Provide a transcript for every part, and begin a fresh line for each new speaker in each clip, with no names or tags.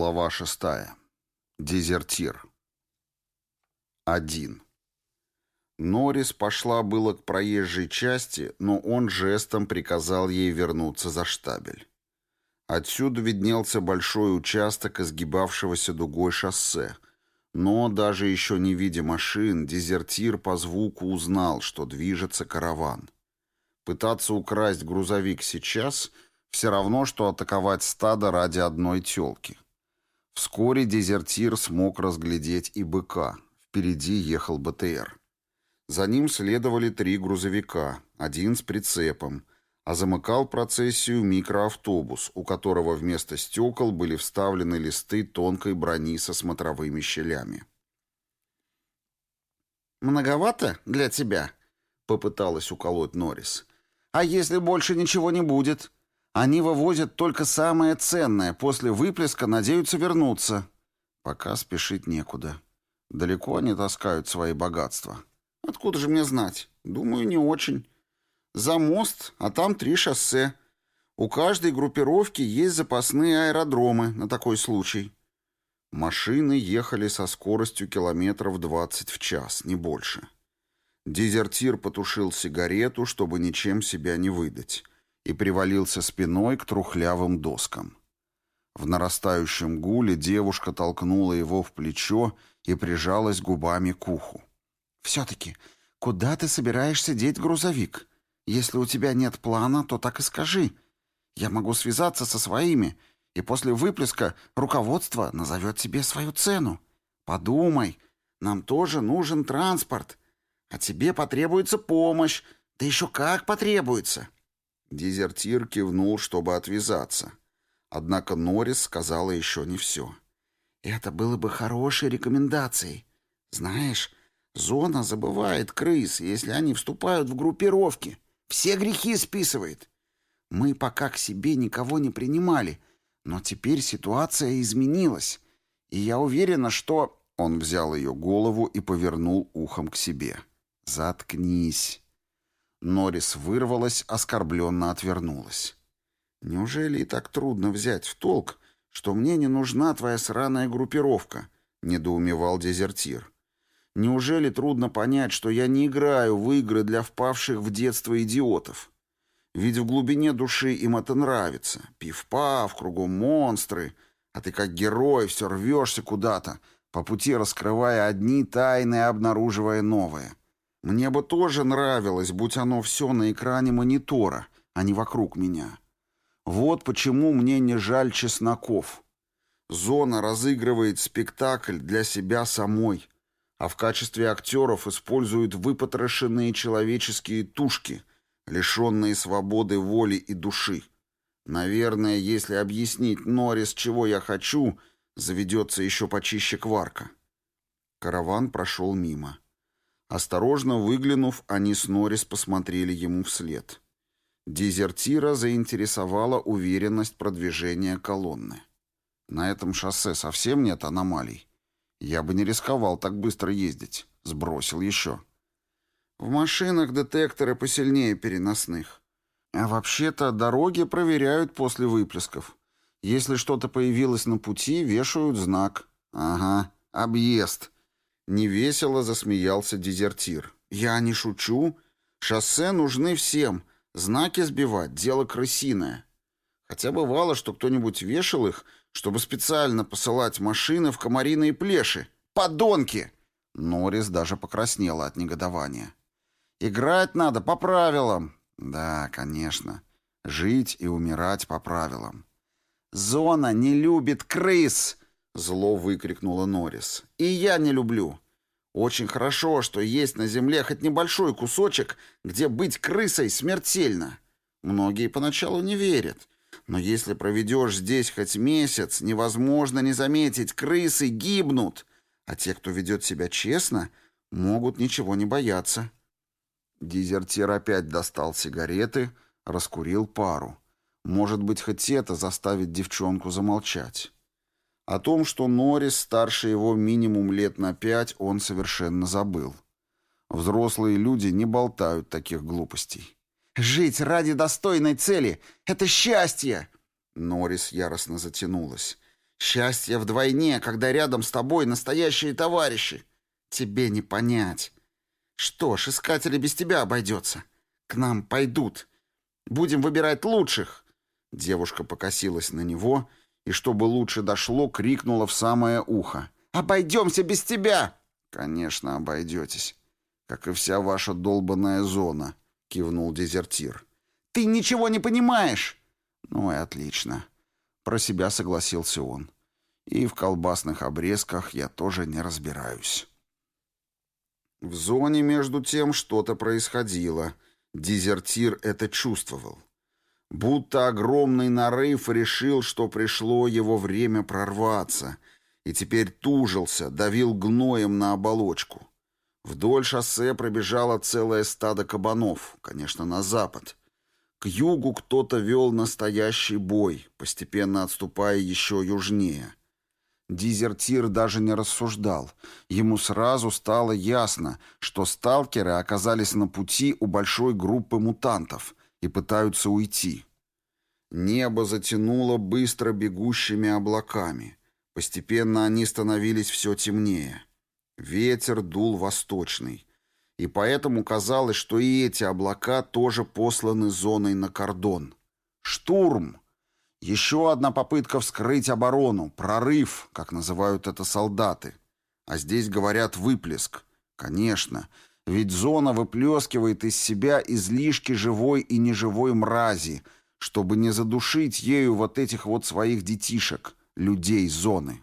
Глава шестая. Дезертир. Один. Норрис пошла было к проезжей части, но он жестом приказал ей вернуться за штабель. Отсюда виднелся большой участок изгибавшегося дугой шоссе, но даже еще не видя машин, дезертир по звуку узнал, что движется караван. Пытаться украсть грузовик сейчас — все равно, что атаковать стадо ради одной тёлки — Вскоре дезертир смог разглядеть и быка. Впереди ехал БТР. За ним следовали три грузовика, один с прицепом, а замыкал процессию микроавтобус, у которого вместо стекол были вставлены листы тонкой брони со смотровыми щелями.
«Многовато для тебя?» — попыталась уколоть Норрис. «А если больше ничего не будет?» Они вывозят только самое ценное, после выплеска надеются вернуться. Пока спешить некуда. Далеко они таскают свои богатства. Откуда же мне знать? Думаю, не очень. За мост, а там три шоссе. У каждой группировки есть запасные аэродромы на такой случай. Машины ехали со скоростью километров 20 в час, не больше. Дезертир потушил сигарету, чтобы ничем себя не выдать и привалился спиной к трухлявым доскам. В нарастающем гуле девушка толкнула его в плечо и прижалась губами к уху. «Все-таки, куда ты собираешься деть грузовик? Если у тебя нет плана, то так и скажи. Я могу связаться со своими, и после выплеска руководство назовет тебе свою цену. Подумай, нам тоже нужен транспорт, а тебе потребуется помощь, да еще как потребуется».
Дезертир кивнул, чтобы отвязаться. Однако Норрис сказала еще не все.
«Это было бы хорошей рекомендацией. Знаешь, зона забывает крыс, если они вступают в группировки. Все грехи списывает. Мы пока к себе никого не принимали, но теперь ситуация изменилась, и я уверена, что...»
Он взял ее голову и повернул ухом к себе. «Заткнись». Норрис вырвалась, оскорбленно отвернулась.
«Неужели и так трудно взять в толк, что мне не нужна твоя сраная группировка?» — недоумевал дезертир. «Неужели трудно понять, что я не играю в игры для впавших в детство идиотов? Ведь в глубине души им это нравится. Пив-пав, кругом монстры, а ты как герой все рвешься куда-то, по пути раскрывая одни тайны и обнаруживая новые. Мне бы тоже нравилось, будь оно все на экране монитора, а не вокруг меня. Вот почему мне не жаль чесноков. Зона разыгрывает спектакль для себя самой, а в качестве актеров использует выпотрошенные человеческие тушки, лишенные свободы воли и души. Наверное, если объяснить Норрис, чего я хочу, заведется еще почище кварка. Караван прошел мимо. Осторожно выглянув, они с Норрис посмотрели ему вслед. Дезертира заинтересовала уверенность продвижения колонны. На этом шоссе совсем нет аномалий. Я бы не рисковал так быстро ездить. Сбросил еще. В машинах детекторы посильнее переносных. А вообще-то дороги проверяют после выплесков. Если что-то появилось на пути, вешают знак. Ага, объезд. Невесело засмеялся дезертир. «Я не шучу. Шоссе нужны всем. Знаки сбивать — дело крысиное. Хотя бывало, что кто-нибудь вешал их, чтобы специально посылать машины в комариные плеши. Подонки!» Норрис даже покраснела от негодования. «Играть надо по правилам». «Да, конечно. Жить и умирать по правилам». «Зона не любит крыс!» Зло выкрикнула Норрис. «И я не люблю. Очень хорошо, что есть на земле хоть небольшой кусочек, где быть крысой смертельно. Многие поначалу не верят. Но если проведешь здесь хоть месяц, невозможно не заметить, крысы гибнут. А те, кто ведет себя честно, могут ничего не бояться». Дезертир опять достал сигареты, раскурил пару. Может быть, хоть это заставит девчонку замолчать. О том, что Норрис старше его минимум лет на пять, он совершенно забыл. Взрослые люди не болтают таких глупостей. «Жить ради достойной цели — это счастье!» Норрис яростно затянулась. Счастье вдвойне, когда рядом с тобой настоящие товарищи. Тебе не понять. Что ж, искатели без тебя обойдется. К нам пойдут. Будем выбирать лучших. Девушка покосилась на него и, чтобы лучше дошло, крикнула в самое ухо. «Обойдемся без тебя!» «Конечно, обойдетесь. Как и вся ваша долбанная зона», — кивнул дезертир. «Ты ничего не понимаешь!» «Ну и отлично». Про себя согласился он. «И в колбасных обрезках я тоже не разбираюсь». В зоне, между тем, что-то происходило. Дезертир это чувствовал. Будто огромный нарыв решил, что пришло его время прорваться, и теперь тужился, давил гноем на оболочку. Вдоль шоссе пробежало целое стадо кабанов, конечно, на запад. К югу кто-то вел настоящий бой, постепенно отступая еще южнее. Дезертир даже не рассуждал. Ему сразу стало ясно, что сталкеры оказались на пути у большой группы мутантов и пытаются уйти. Небо затянуло быстро бегущими облаками. Постепенно они становились все темнее. Ветер дул восточный и поэтому казалось, что и эти облака тоже посланы зоной на кордон. Штурм! Еще одна попытка вскрыть оборону, прорыв, как называют это солдаты. А здесь говорят выплеск. Конечно, ведь зона выплескивает из себя излишки живой и неживой мрази, чтобы не задушить ею вот этих вот своих детишек, людей зоны.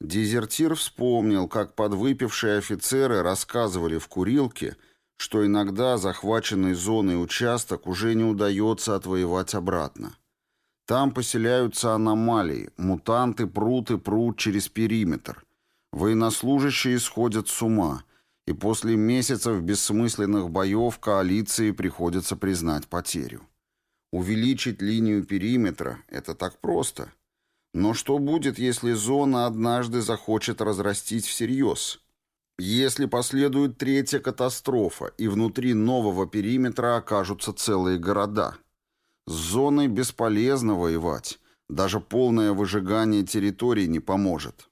Дезертир вспомнил, как подвыпившие офицеры рассказывали в курилке, что иногда захваченный зоной участок уже не удается отвоевать обратно. Там поселяются аномалии, мутанты прут и прут через периметр. Военнослужащие сходят с ума, и после месяцев бессмысленных боев коалиции приходится признать потерю. Увеличить линию периметра – это так просто – но что будет, если зона однажды захочет разрастить всерьез? Если последует третья катастрофа, и внутри нового периметра окажутся целые города? С зоной бесполезно воевать. Даже полное выжигание территорий не поможет.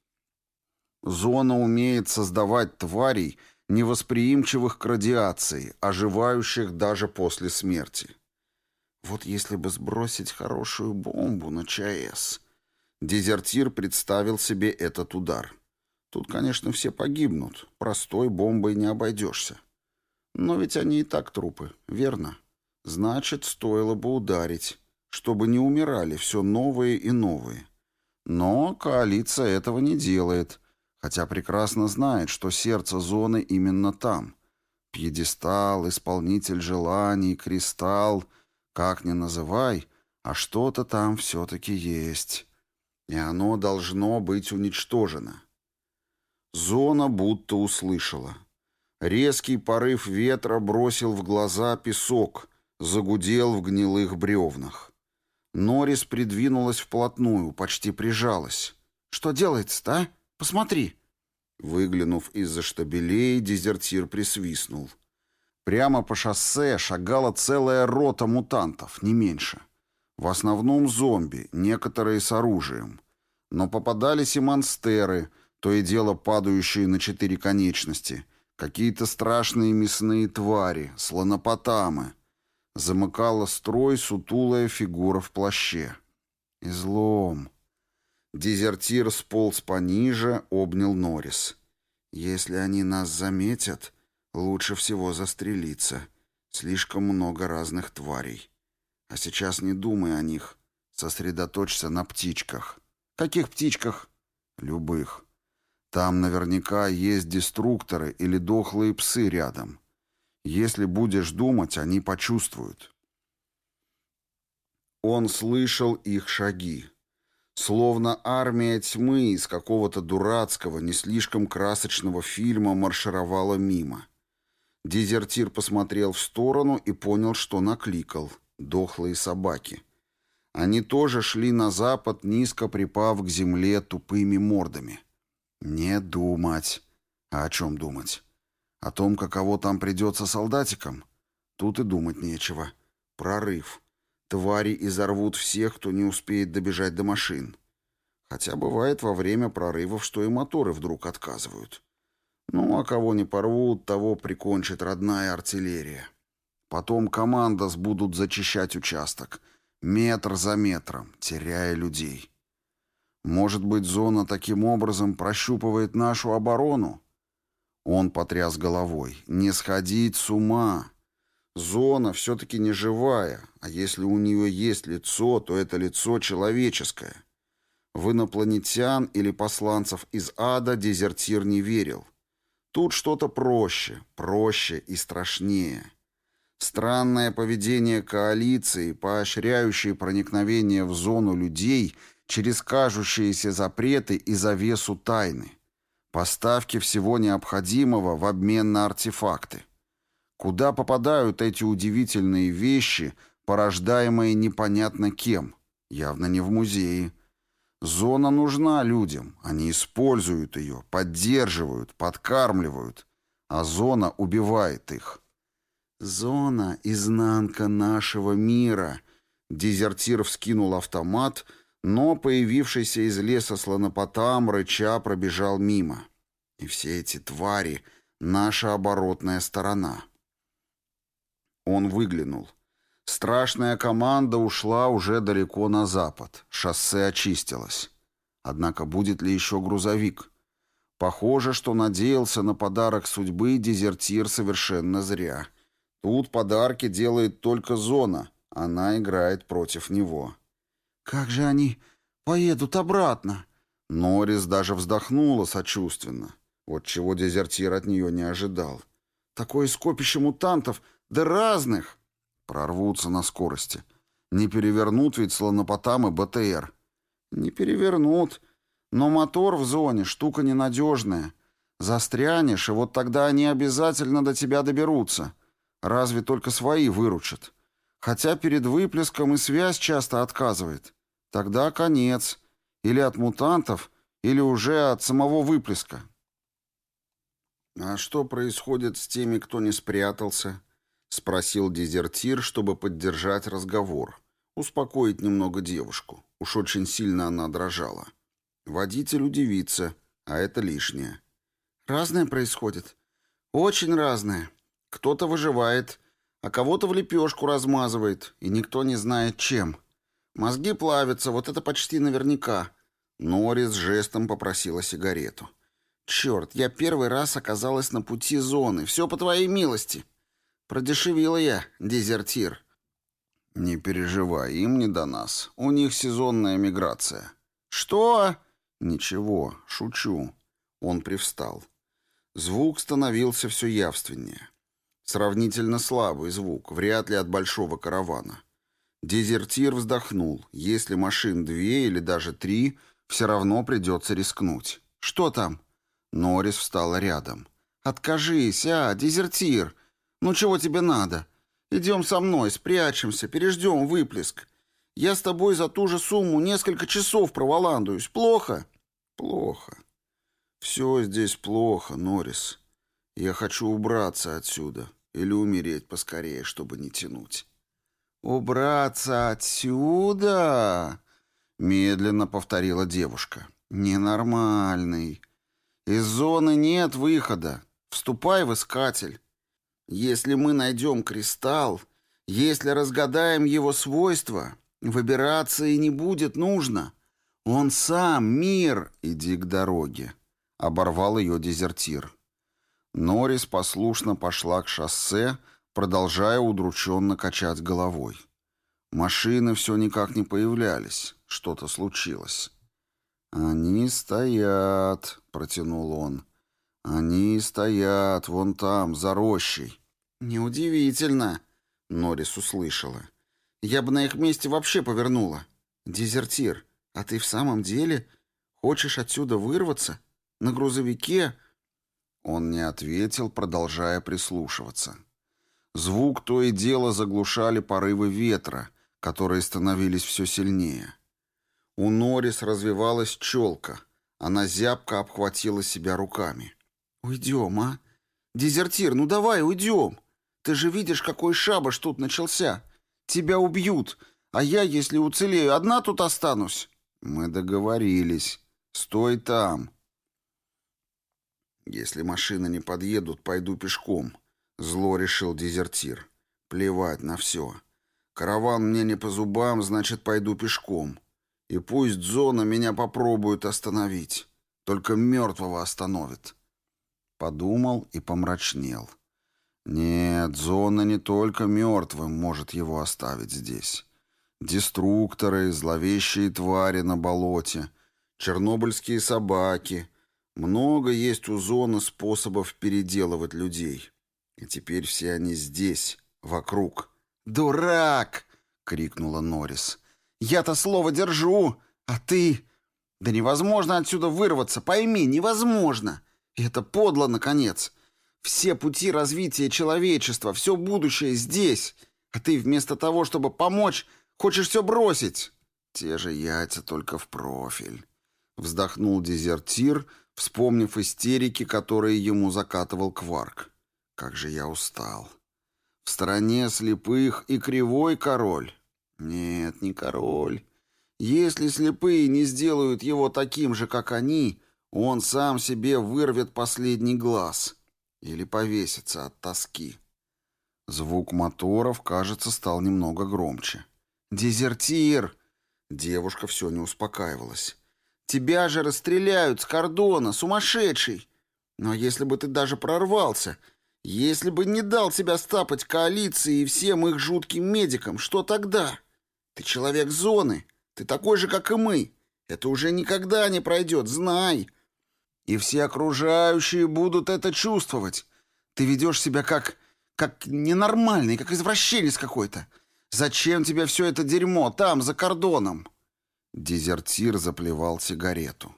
Зона умеет создавать тварей, невосприимчивых к радиации, оживающих даже после смерти. Вот если бы сбросить хорошую бомбу на ЧАЭС... Дезертир представил себе этот удар. Тут, конечно, все погибнут. Простой бомбой не обойдешься. Но ведь они и так трупы, верно? Значит, стоило бы ударить, чтобы не умирали все новые и новые. Но коалиция этого не делает, хотя прекрасно знает, что сердце зоны именно там. Пьедестал, исполнитель желаний, кристалл, как ни называй, а что-то там все-таки есть и оно должно быть уничтожено. Зона будто услышала. Резкий порыв ветра бросил в глаза песок, загудел в гнилых бревнах. Норрис придвинулась вплотную, почти прижалась. «Что делается-то, а? Посмотри!» Выглянув из-за штабелей, дезертир присвистнул. Прямо по шоссе шагала целая рота мутантов, не меньше. В основном зомби, некоторые с оружием. Но попадались и монстеры, то и дело падающие на четыре конечности, какие-то страшные мясные твари, слонопотамы. Замыкала строй сутулая фигура в плаще. Излом. Дезертир сполз пониже, обнял Норрис. «Если они нас заметят, лучше всего застрелиться. Слишком много разных тварей». А сейчас не думай о них. Сосредоточься на птичках. Каких птичках? Любых. Там наверняка есть деструкторы или дохлые псы рядом. Если будешь думать, они почувствуют. Он слышал их шаги. Словно армия тьмы из какого-то дурацкого, не слишком красочного фильма маршировала мимо. Дезертир посмотрел в сторону и понял, что накликал — дохлые собаки. Они тоже шли на запад, низко припав к земле тупыми мордами. Не думать. А о чем думать? О том, каково там придется солдатикам? Тут и думать нечего. Прорыв. Твари изорвут всех, кто не успеет добежать до машин. Хотя бывает во время прорывов, что и моторы вдруг отказывают. Ну, а кого не порвут, того прикончит родная артиллерия. Потом команда будут зачищать участок. Метр за метром, теряя людей. Может быть, зона таким образом прощупывает нашу оборону? Он потряс головой. Не сходить с ума. Зона все-таки не живая, а если у нее есть лицо, то это лицо человеческое. В инопланетян или посланцев из ада дезертир не верил. Тут что-то проще, проще и страшнее. Странное поведение коалиции, поощряющее проникновение в зону людей через кажущиеся запреты и завесу тайны. Поставки всего необходимого в обмен на артефакты. Куда попадают эти удивительные вещи, порождаемые непонятно кем? Явно не в музее. Зона нужна людям. Они используют ее, поддерживают, подкармливают. А зона убивает их. «Зона — изнанка нашего мира», — дезертир вскинул автомат, но появившийся из леса слонопотам рыча пробежал мимо. И все эти твари — наша оборотная сторона. Он выглянул. Страшная команда ушла уже далеко на запад. Шоссе очистилось. Однако будет ли еще грузовик? Похоже, что надеялся на подарок судьбы дезертир совершенно зря. Тут подарки делает только зона. Она играет против него. «Как же они поедут обратно?» Норрис даже вздохнула сочувственно. Вот чего дезертир от нее не ожидал. «Такое скопище мутантов, да разных!» Прорвутся на скорости. Не перевернут ведь слонопотам и БТР. Не перевернут. Но мотор в зоне штука ненадежная. Застрянешь, и вот тогда они обязательно до тебя доберутся. Разве только свои выручат. Хотя перед выплеском и связь часто отказывает. Тогда конец. Или от мутантов, или уже от самого выплеска. А что происходит с теми, кто не спрятался? — спросил дезертир, чтобы поддержать разговор. Успокоить немного девушку. Уж очень сильно она дрожала. Водитель удивится, а это лишнее. «Разное происходит. Очень разное. Кто-то выживает, а кого-то в лепешку размазывает, и никто не знает чем. Мозги плавятся, вот это почти наверняка». Норрис жестом попросила сигарету. «Черт, я первый раз оказалась на пути зоны. Все по твоей милости». Продешевила я, дезертир. Не переживай, им не до нас. У них сезонная миграция. Что? Ничего, шучу. Он привстал. Звук становился все явственнее. Сравнительно слабый звук, вряд ли от большого каравана. Дезертир вздохнул. Если машин две или даже три, все равно придется рискнуть. «Что там?» Норрис встала рядом. «Откажись, а, дезертир! «Ну чего тебе надо? Идем со мной, спрячемся, переждем выплеск. Я с тобой за ту же сумму несколько часов проволандуюсь. Плохо?» «Плохо. Все здесь плохо, Норрис. Я хочу убраться отсюда или умереть поскорее, чтобы не тянуть». «Убраться отсюда?» — медленно повторила девушка. «Ненормальный. Из зоны нет выхода. Вступай в искатель. Если мы найдем кристалл, если разгадаем его свойства, выбираться и не будет нужно. Он сам, мир, иди к дороге. Оборвал ее дезертир. Норрис послушно пошла к шоссе, продолжая удрученно качать головой. Машины все никак не появлялись. Что-то случилось. «Они стоят», — протянул он. «Они стоят вон там, за рощей». «Неудивительно», — Норрис услышала. «Я бы на их месте вообще повернула. Дезертир, а ты в самом деле хочешь отсюда вырваться? На грузовике?» Он не ответил, продолжая прислушиваться. Звук то и дело заглушали порывы ветра, которые становились все сильнее. У Норрис развивалась челка. Она зябко обхватила себя руками. «Уйдем, а? Дезертир, ну давай, уйдем!» Ты же видишь, какой шабаш тут начался. Тебя убьют, а я, если уцелею, одна тут останусь.
Мы договорились. Стой там. Если машины не подъедут, пойду пешком. Зло решил дезертир. Плевать на все. Караван мне не по зубам, значит, пойду пешком. И пусть зона меня попробует остановить. Только мертвого остановит. Подумал и помрачнел. Нет, зона не только мертвым может его оставить здесь. Деструкторы, зловещие твари на болоте, чернобыльские собаки. Много есть у зоны способов переделывать людей. И теперь все они здесь, вокруг. «Дурак!» — крикнула Норрис. «Я-то слово держу, а ты...» «Да невозможно отсюда вырваться, пойми, невозможно! Это подло, наконец! Все пути развития человечества, все будущее здесь, а ты вместо того, чтобы помочь, хочешь все бросить!» «Те же яйца, только в профиль!» Вздохнул дезертир, вспомнив истерики, которые ему закатывал Кварк. «Как же я устал!» В стороне слепых и кривой король. Нет, не король. Если слепые не сделают его таким же, как они, он сам себе вырвет последний глаз или повесится от тоски. Звук моторов, кажется, стал немного громче. «Дезертир!» Девушка все не успокаивалась. «Тебя же расстреляют с кордона, сумасшедший! Но если бы ты даже прорвался, если бы не дал тебя стапать коалиции и всем их жутким медикам, что тогда? Ты человек зоны, ты такой же, как и мы. Это уже никогда не пройдет, знай. И все окружающие будут это чувствовать. Ты ведешь себя как... как ненормальный, как извращенец какой-то. Зачем тебе все это дерьмо там, за кордоном?» Дезертир заплевал сигарету.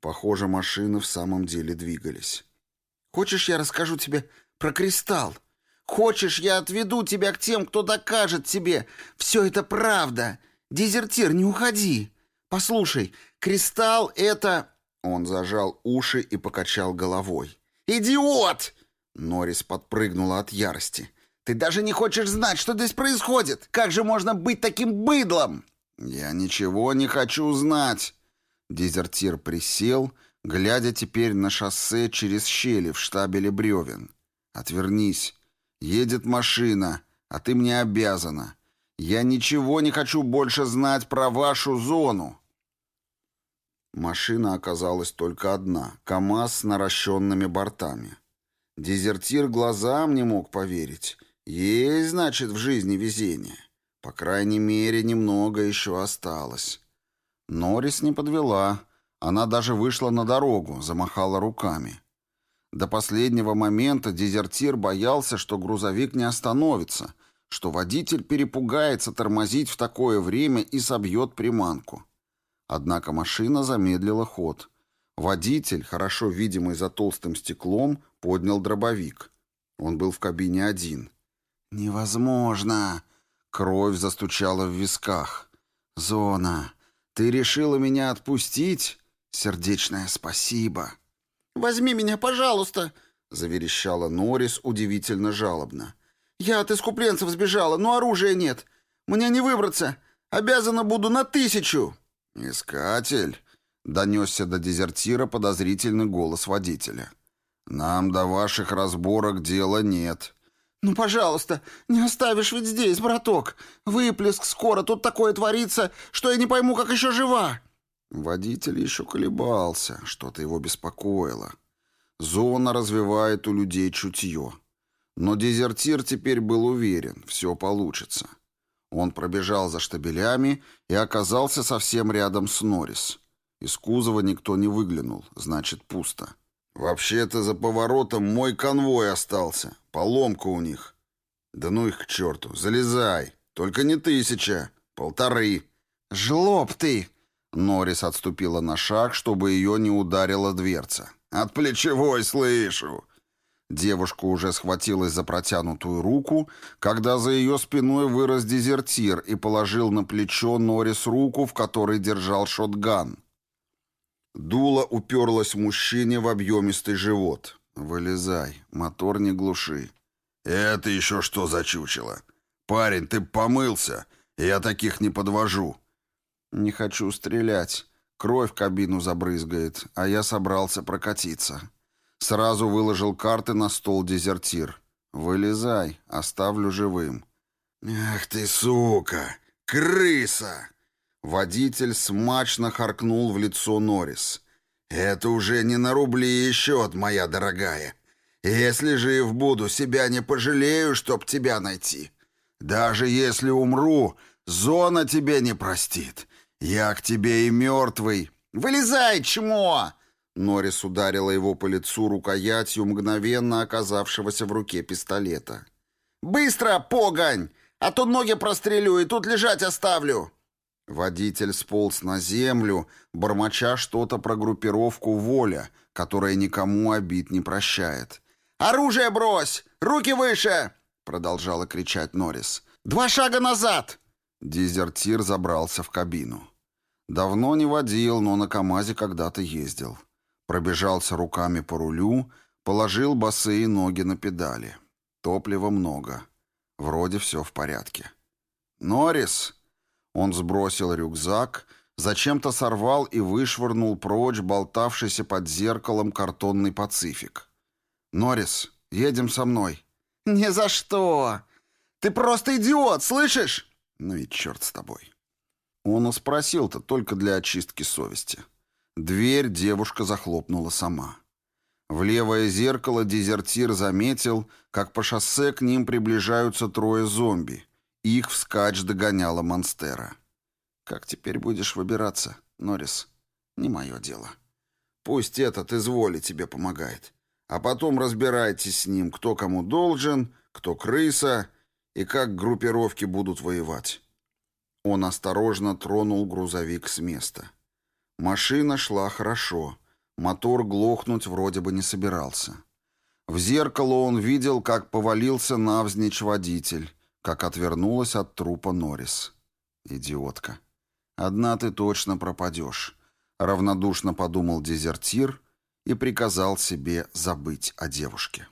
Похоже, машины в самом деле двигались. «Хочешь, я расскажу тебе про кристалл. Хочешь, я отведу тебя к тем, кто докажет тебе, все это правда. Дезертир, не уходи. Послушай, кристалл — это...» Он зажал уши и покачал головой. «Идиот!» Норрис подпрыгнула от ярости. «Ты даже не хочешь знать, что здесь происходит! Как же можно быть таким быдлом?» «Я ничего не хочу знать!» Дезертир присел, глядя теперь на шоссе через щели в штабеле бревен. «Отвернись. Едет машина, а ты мне обязана. Я ничего не хочу больше знать про вашу зону». Машина оказалась только одна — КамАЗ с наращенными бортами. Дезертир глазам не мог поверить. Есть, значит, в жизни везение. По крайней мере, немного еще осталось. Норрис не подвела. Она даже вышла на дорогу, замахала руками. До последнего момента дезертир боялся, что грузовик не остановится, что водитель перепугается тормозить в такое время и собьет приманку. Однако машина замедлила ход. Водитель, хорошо видимый за толстым стеклом, поднял дробовик. Он был в кабине один. «Невозможно!» Кровь застучала в висках. «Зона, ты решила меня отпустить? Сердечное спасибо!» «Возьми меня, пожалуйста!» — заверещала Норрис удивительно жалобно. «Я от искупленцев сбежала, но оружия нет. Мне не выбраться. Обязана буду на тысячу!» «Искатель!» — донесся до дезертира подозрительный голос водителя. «Нам до ваших разборок дела нет». «Ну, пожалуйста, не оставишь ведь здесь, браток. Выплеск скоро, тут такое творится, что я не пойму, как еще жива». Водитель еще колебался, что-то его беспокоило. Зона развивает у людей чутье. Но дезертир теперь был уверен, все получится. Он пробежал за штабелями и оказался совсем рядом с Норрис. Из кузова никто не выглянул, значит, пусто. «Вообще-то за поворотом мой конвой остался. Поломка у них». «Да ну их к черту, залезай. Только не тысяча, полторы». «Жлоб ты!» Норрис отступила на шаг, чтобы ее не ударила дверца. «От плечевой слышу!» Девушка уже схватилась за протянутую руку, когда за ее спиной вырос дезертир и положил на плечо Норрис руку, в которой держал шотган. Дуло уперлась мужчине в объемистый живот. «Вылезай, мотор не глуши». «Это еще что за чучело? Парень, ты помылся, я таких не подвожу».
«Не хочу стрелять. Кровь кабину забрызгает, а я собрался прокатиться». Сразу выложил карты на стол дезертир. «Вылезай, оставлю живым».
«Ах ты, сука! Крыса!»
Водитель смачно харкнул в лицо Норрис.
«Это уже не на рубли и счет, моя дорогая. Если жив буду, себя не пожалею, чтоб тебя найти. Даже если умру, зона тебе не простит. Я к тебе и мертвый. Вылезай, чмо!»
Норрис ударила его по лицу рукоятью мгновенно оказавшегося в руке пистолета.
«Быстро, погонь! А то ноги прострелю и тут лежать оставлю!»
Водитель сполз на землю, бормоча что-то про группировку «Воля», которая никому обид не прощает.
«Оружие брось! Руки выше!» — продолжала кричать Норрис. «Два шага назад!»
Дезертир забрался в кабину. Давно не водил, но на КамАЗе когда-то ездил. Пробежался руками по рулю, положил босые ноги на педали. Топлива много. Вроде все в порядке. «Норрис!» Он сбросил рюкзак, зачем-то сорвал и вышвырнул прочь болтавшийся под зеркалом картонный «Пацифик». «Норрис, едем со мной».
«Ни за что! Ты просто идиот, слышишь?»
«Ну и черт с тобой». Он и спросил-то только для очистки совести. Дверь девушка захлопнула сама. В левое зеркало дезертир заметил, как по шоссе к ним приближаются трое зомби. Их вскачь догоняла Монстера. «Как теперь будешь выбираться, Норрис? Не мое дело. Пусть этот из воли тебе помогает. А потом разбирайтесь с ним, кто кому должен, кто крыса и как группировки будут воевать». Он осторожно тронул грузовик с места. Машина шла хорошо. Мотор глохнуть вроде бы не собирался. В зеркало он видел, как повалился навзничь водитель, как отвернулась от трупа Норрис. «Идиотка. Одна ты точно пропадешь», — равнодушно подумал дезертир и приказал себе забыть о девушке.